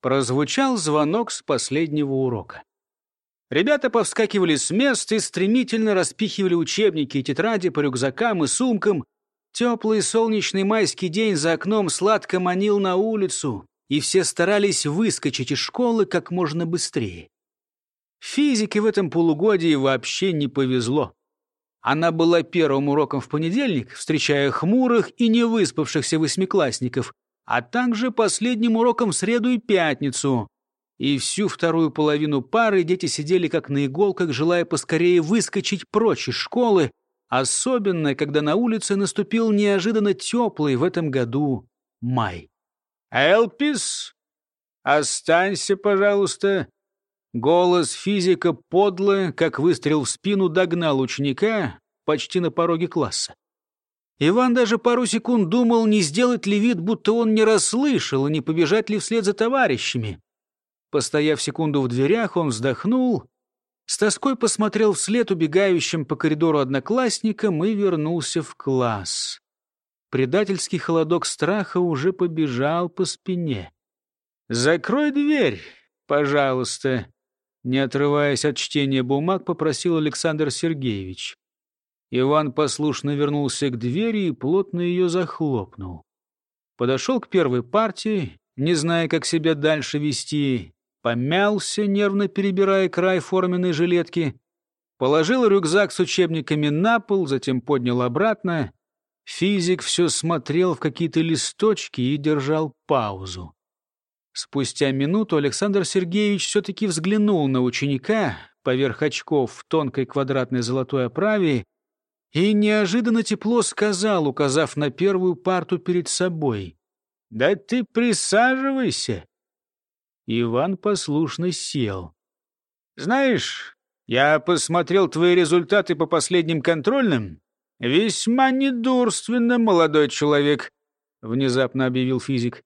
прозвучал звонок с последнего урока. Ребята повскакивали с мест и стремительно распихивали учебники и тетради по рюкзакам и сумкам. Теплый солнечный майский день за окном сладко манил на улицу, и все старались выскочить из школы как можно быстрее. Физике в этом полугодии вообще не повезло. Она была первым уроком в понедельник, встречая хмурых и невыспавшихся восьмиклассников, а также последним уроком в среду и пятницу. И всю вторую половину пары дети сидели как на иголках, желая поскорее выскочить прочь из школы, особенно когда на улице наступил неожиданно теплый в этом году май. «Элпис, останься, пожалуйста!» Голос физика подло, как выстрел в спину, догнал ученика почти на пороге класса. Иван даже пару секунд думал, не сделать ли вид, будто он не расслышал, и не побежать ли вслед за товарищами. Постояв секунду в дверях, он вздохнул, с тоской посмотрел вслед убегающим по коридору одноклассникам и вернулся в класс. Предательский холодок страха уже побежал по спине. «Закрой дверь, пожалуйста», — не отрываясь от чтения бумаг, попросил Александр Сергеевич. Иван послушно вернулся к двери и плотно ее захлопнул. Подошел к первой партии, не зная, как себя дальше вести, помялся, нервно перебирая край форменной жилетки, положил рюкзак с учебниками на пол, затем поднял обратно. Физик все смотрел в какие-то листочки и держал паузу. Спустя минуту Александр Сергеевич все-таки взглянул на ученика поверх очков в тонкой квадратной золотой оправе и неожиданно тепло сказал, указав на первую парту перед собой. «Да ты присаживайся!» Иван послушно сел. «Знаешь, я посмотрел твои результаты по последним контрольным. Весьма недурственно, молодой человек», — внезапно объявил физик.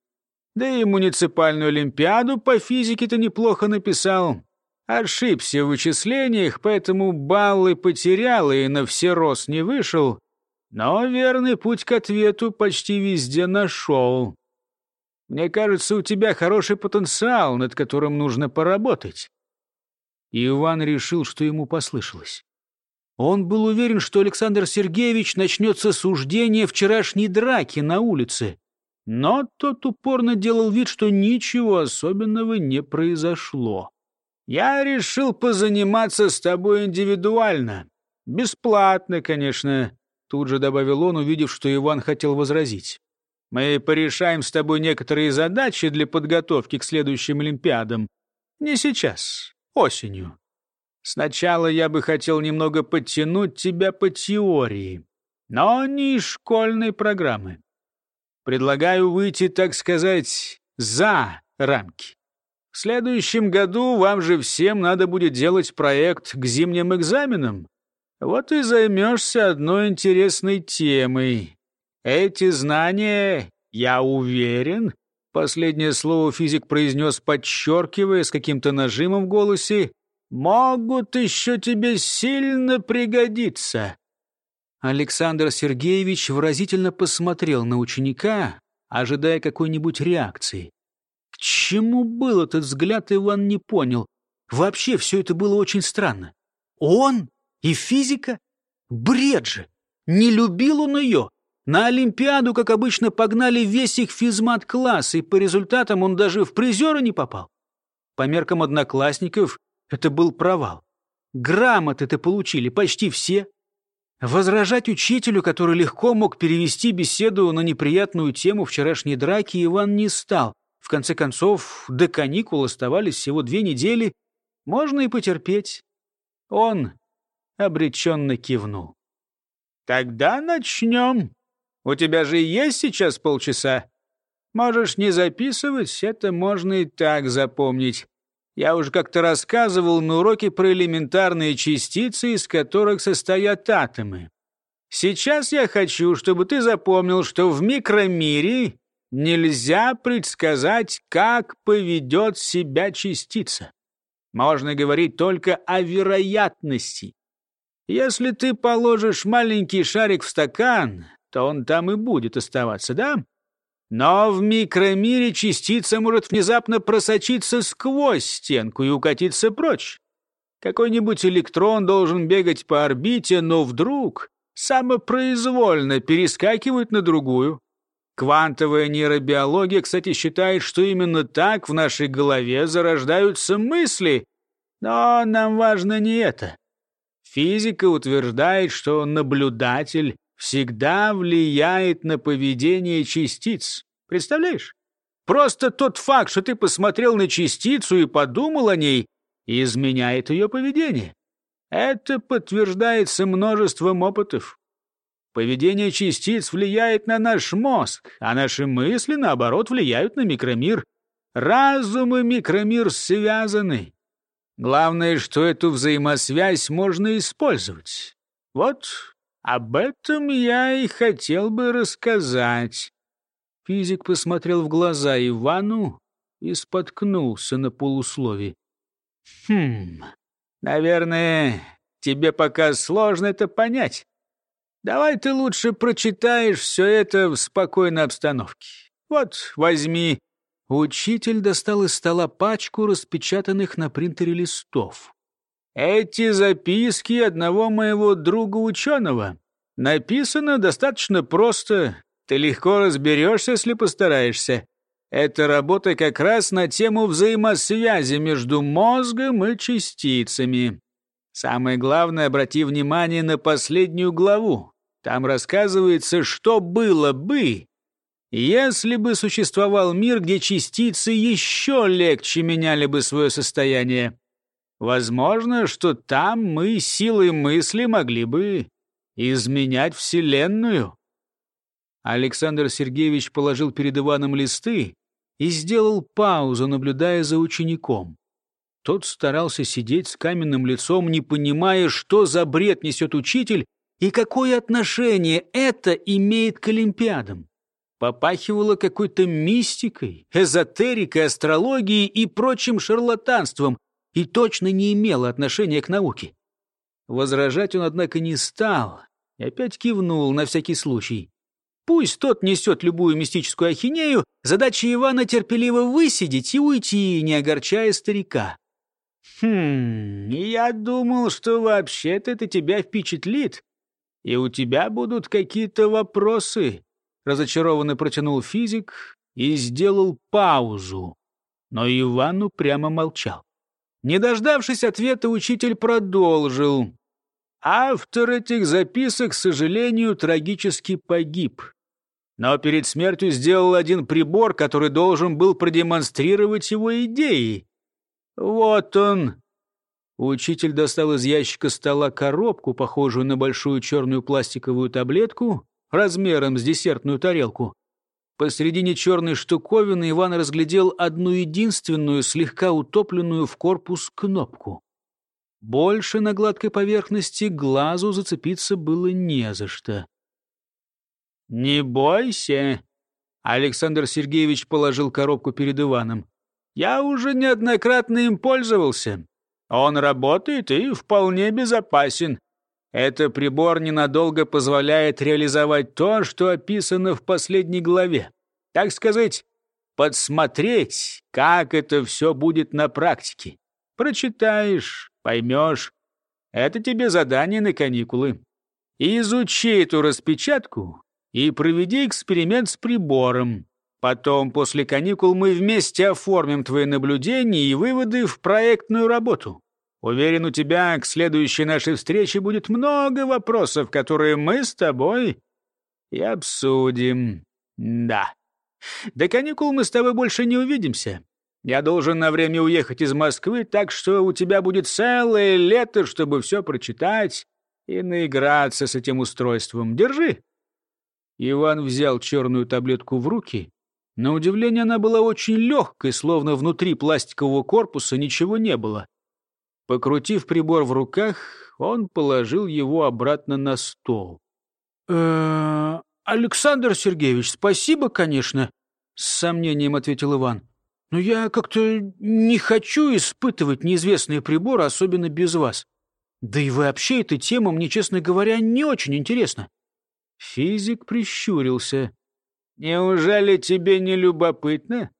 «Да и муниципальную олимпиаду по физике ты неплохо написал. Ошибся в вычислениях, поэтому баллы потерял и на всерос не вышел, но верный путь к ответу почти везде нашел. Мне кажется, у тебя хороший потенциал, над которым нужно поработать». И Иван решил, что ему послышалось. Он был уверен, что Александр Сергеевич начнется суждение вчерашней драки на улице, но тот упорно делал вид, что ничего особенного не произошло. «Я решил позаниматься с тобой индивидуально. Бесплатно, конечно», — тут же добавил он, увидев, что Иван хотел возразить. Мы порешаем с тобой некоторые задачи для подготовки к следующим Олимпиадам. Не сейчас, осенью. Сначала я бы хотел немного подтянуть тебя по теории, но не из школьной программы. Предлагаю выйти, так сказать, за рамки. В следующем году вам же всем надо будет делать проект к зимним экзаменам. Вот и займешься одной интересной темой. Эти знания, я уверен, последнее слово физик произнес, подчеркивая с каким-то нажимом в голосе, могут еще тебе сильно пригодиться. Александр Сергеевич выразительно посмотрел на ученика, ожидая какой-нибудь реакции. Чему был этот взгляд, Иван не понял. Вообще все это было очень странно. Он и физика? Бред же! Не любил он ее, на Олимпиаду, как обычно, погнали весь их физмат-класс, и по результатам он даже в призеры не попал. По меркам одноклассников это был провал. Грамоты-то получили почти все. Возражать учителю, который легко мог перевести беседу на неприятную тему вчерашней драки, Иван не стал. В конце концов, до каникул оставались всего две недели. Можно и потерпеть. Он обреченно кивнул. «Тогда начнем», у тебя же есть сейчас полчаса? Можешь не записывать, это можно и так запомнить. Я уже как-то рассказывал на уроке про элементарные частицы, из которых состоят атомы. Сейчас я хочу, чтобы ты запомнил, что в микромире нельзя предсказать, как поведет себя частица. Можно говорить только о вероятности. Если ты положишь маленький шарик в стакан, то он там и будет оставаться, да? Но в микромире частица может внезапно просочиться сквозь стенку и укатиться прочь. Какой-нибудь электрон должен бегать по орбите, но вдруг самопроизвольно перескакивает на другую. Квантовая нейробиология, кстати, считает, что именно так в нашей голове зарождаются мысли. Но нам важно не это. Физика утверждает, что наблюдатель всегда влияет на поведение частиц. Представляешь? Просто тот факт, что ты посмотрел на частицу и подумал о ней, изменяет ее поведение. Это подтверждается множеством опытов. Поведение частиц влияет на наш мозг, а наши мысли, наоборот, влияют на микромир. Разум и микромир связаны. Главное, что эту взаимосвязь можно использовать. Вот об этом я и хотел бы рассказать. Физик посмотрел в глаза Ивану и споткнулся на полуслове. «Хм, наверное, тебе пока сложно это понять. Давай ты лучше прочитаешь все это в спокойной обстановке. Вот, возьми». Учитель достал из стола пачку распечатанных на принтере листов. «Эти записки одного моего друга-ученого. Написано достаточно просто. Ты легко разберешься, если постараешься. Это работа как раз на тему взаимосвязи между мозгом и частицами. Самое главное, обрати внимание на последнюю главу. Там рассказывается, что было бы, если бы существовал мир, где частицы еще легче меняли бы свое состояние. Возможно, что там мы силой мысли могли бы изменять Вселенную. Александр Сергеевич положил перед Иваном листы и сделал паузу, наблюдая за учеником. Тот старался сидеть с каменным лицом, не понимая, что за бред несет учитель и какое отношение это имеет к Олимпиадам. Попахивало какой-то мистикой, эзотерикой, астрологией и прочим шарлатанством и точно не имело отношения к науке. Возражать он, однако, не стал и опять кивнул на всякий случай. Пусть тот несет любую мистическую ахинею, задача Ивана терпеливо высидеть и уйти, не огорчая старика. «Хм, я думал, что вообще-то это тебя впечатлит, и у тебя будут какие-то вопросы», — разочарованно протянул физик и сделал паузу. Но Ивану прямо молчал. Не дождавшись ответа, учитель продолжил. Автор этих записок, к сожалению, трагически погиб. Но перед смертью сделал один прибор, который должен был продемонстрировать его идеи. Вот он. Учитель достал из ящика стола коробку, похожую на большую черную пластиковую таблетку, размером с десертную тарелку. Посредине черной штуковины Иван разглядел одну единственную, слегка утопленную в корпус кнопку. Больше на гладкой поверхности глазу зацепиться было не за что. «Не бойся!» Александр Сергеевич положил коробку перед Иваном. «Я уже неоднократно им пользовался. Он работает и вполне безопасен. Это прибор ненадолго позволяет реализовать то, что описано в последней главе. Так сказать, подсмотреть, как это все будет на практике. Прочитаешь, поймешь. Это тебе задание на каникулы. Изучи эту распечатку и проведи эксперимент с прибором. Потом, после каникул, мы вместе оформим твои наблюдения и выводы в проектную работу. Уверен, у тебя к следующей нашей встрече будет много вопросов, которые мы с тобой и обсудим. Да. До каникул мы с тобой больше не увидимся. Я должен на время уехать из Москвы, так что у тебя будет целое лето, чтобы все прочитать и наиграться с этим устройством. Держи. Иван взял черную таблетку в руки. На удивление она была очень легкой, словно внутри пластикового корпуса ничего не было. Покрутив прибор в руках, он положил его обратно на стол. «Э Александр Сергеевич, спасибо, конечно», — с сомнением ответил Иван. «Но я как-то не хочу испытывать неизвестные приборы, особенно без вас. Да и вообще эта тема мне, честно говоря, не очень интересна». Физик прищурился. Неужели тебе не любопытно?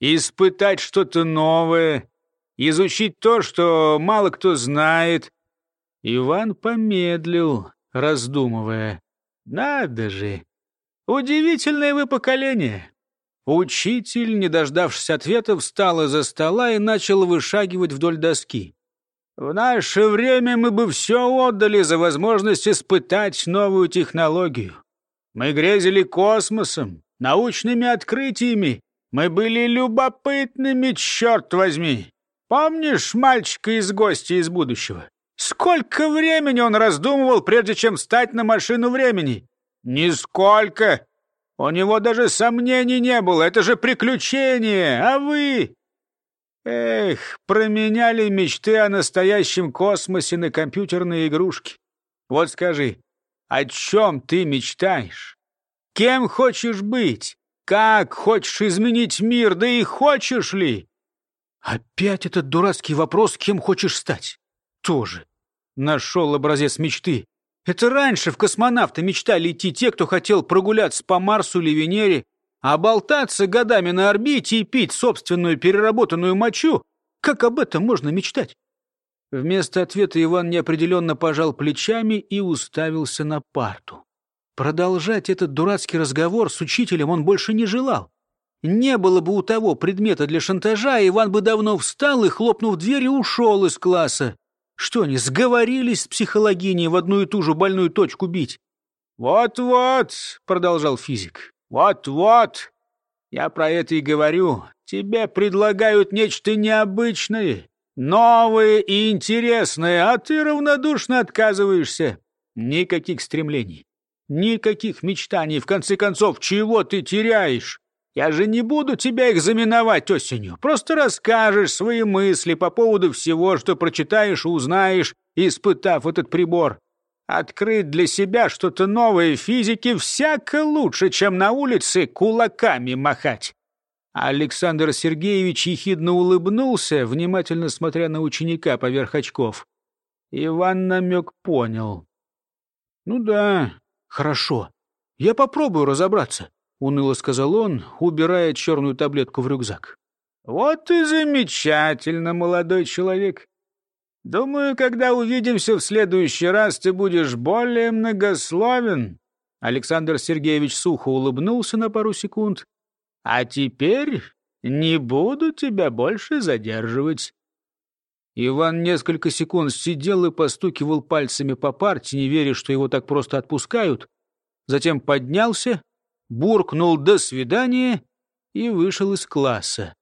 Испытать что-то новое, изучить то, что мало кто знает. Иван помедлил, раздумывая. Надо же! Удивительное вы поколение! Учитель, не дождавшись ответа, встал из-за стола и начал вышагивать вдоль доски. В наше время мы бы все отдали за возможность испытать новую технологию. Мы грезили космосом, научными открытиями. Мы были любопытными, черт возьми. Помнишь мальчика из гостя из будущего? Сколько времени он раздумывал, прежде чем встать на машину времени? Нисколько. У него даже сомнений не было. Это же приключение. А вы... Эх, променяли мечты о настоящем космосе на компьютерные игрушки. Вот скажи, о чем ты мечтаешь? Кем хочешь быть? Как хочешь изменить мир? Да и хочешь ли? Опять этот дурацкий вопрос, кем хочешь стать? Тоже. Нашел образец мечты. Это раньше в космонавты мечтали идти те, кто хотел прогуляться по Марсу или Венере, а болтаться годами на орбите и пить собственную переработанную мочу, как об этом можно мечтать? Вместо ответа Иван неопределенно пожал плечами и уставился на парту. Продолжать этот дурацкий разговор с учителем он больше не желал. Не было бы у того предмета для шантажа, Иван бы давно встал и, хлопнув дверью, ушел из класса. Что они, сговорились с психологиней в одну и ту же больную точку бить? «Вот-вот», — продолжал физик, вот-вот, я про это и говорю. Тебе предлагают нечто необычное, новое и интересное, а ты равнодушно отказываешься. Никаких стремлений, никаких мечтаний. В конце концов, чего ты теряешь? Я же не буду тебя экзаменовать осенью. Просто расскажешь свои мысли по поводу всего, что прочитаешь и узнаешь, испытав этот прибор. Открыть для себя что-то новое в физике всяко лучше, чем на улице кулаками махать. Александр Сергеевич ехидно улыбнулся, внимательно смотря на ученика поверх очков. Иван намек понял. «Ну да, хорошо. Я попробую разобраться», — уныло сказал он, убирая черную таблетку в рюкзак. «Вот и замечательно, молодой человек. Думаю, когда увидимся в следующий раз, ты будешь более многословен. Александр Сергеевич сухо улыбнулся на пару секунд. А теперь не буду тебя больше задерживать. Иван несколько секунд сидел и постукивал пальцами по парте, не веря, что его так просто отпускают. Затем поднялся, буркнул «до свидания» и вышел из класса.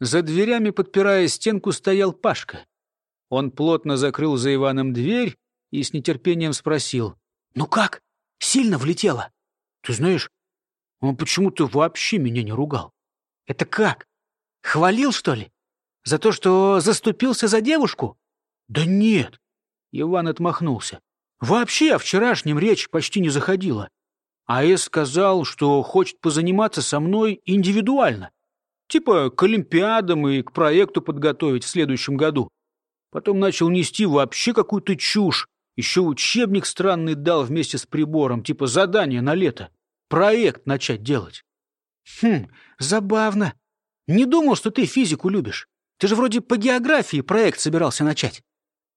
За дверями, подпирая стенку, стоял Пашка. Он плотно закрыл за Иваном дверь и с нетерпением спросил. «Ну как? Сильно влетело?» «Ты знаешь, он почему-то вообще меня не ругал». «Это как? Хвалил, что ли? За то, что заступился за девушку?» «Да нет!» Иван отмахнулся. «Вообще о вчерашнем речь почти не заходила. А.С. сказал, что хочет позаниматься со мной индивидуально. Типа к Олимпиадам и к проекту подготовить в следующем году. Потом начал нести вообще какую-то чушь. Еще учебник странный дал вместе с прибором, типа задание на лето. Проект начать делать. Хм, забавно. Не думал, что ты физику любишь. Ты же вроде по географии проект собирался начать.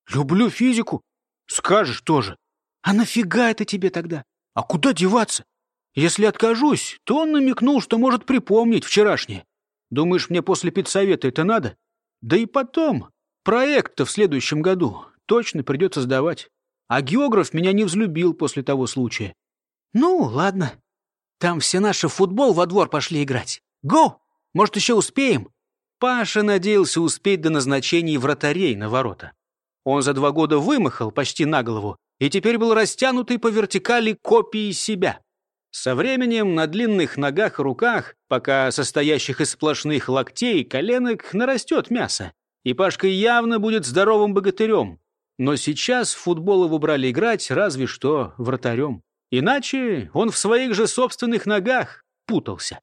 Люблю физику. Скажешь тоже. А нафига это тебе тогда? А куда деваться? Если откажусь, то он намекнул, что может припомнить вчерашнее. Думаешь, мне после педсовета это надо? Да и потом, Проект-то в следующем году точно придется сдавать. А географ меня не взлюбил после того случая. Ну, ладно. Там все наши в футбол во двор пошли играть. Го! Может, еще успеем? Паша надеялся успеть до назначения вратарей на ворота. Он за два года вымахал почти на голову и теперь был растянутый по вертикали копией себя. Со временем на длинных ногах и руках, пока состоящих из сплошных локтей и коленок, нарастет мясо и Пашка явно будет здоровым богатырем. Но сейчас в футбол его брали играть разве что вратарем. Иначе он в своих же собственных ногах путался.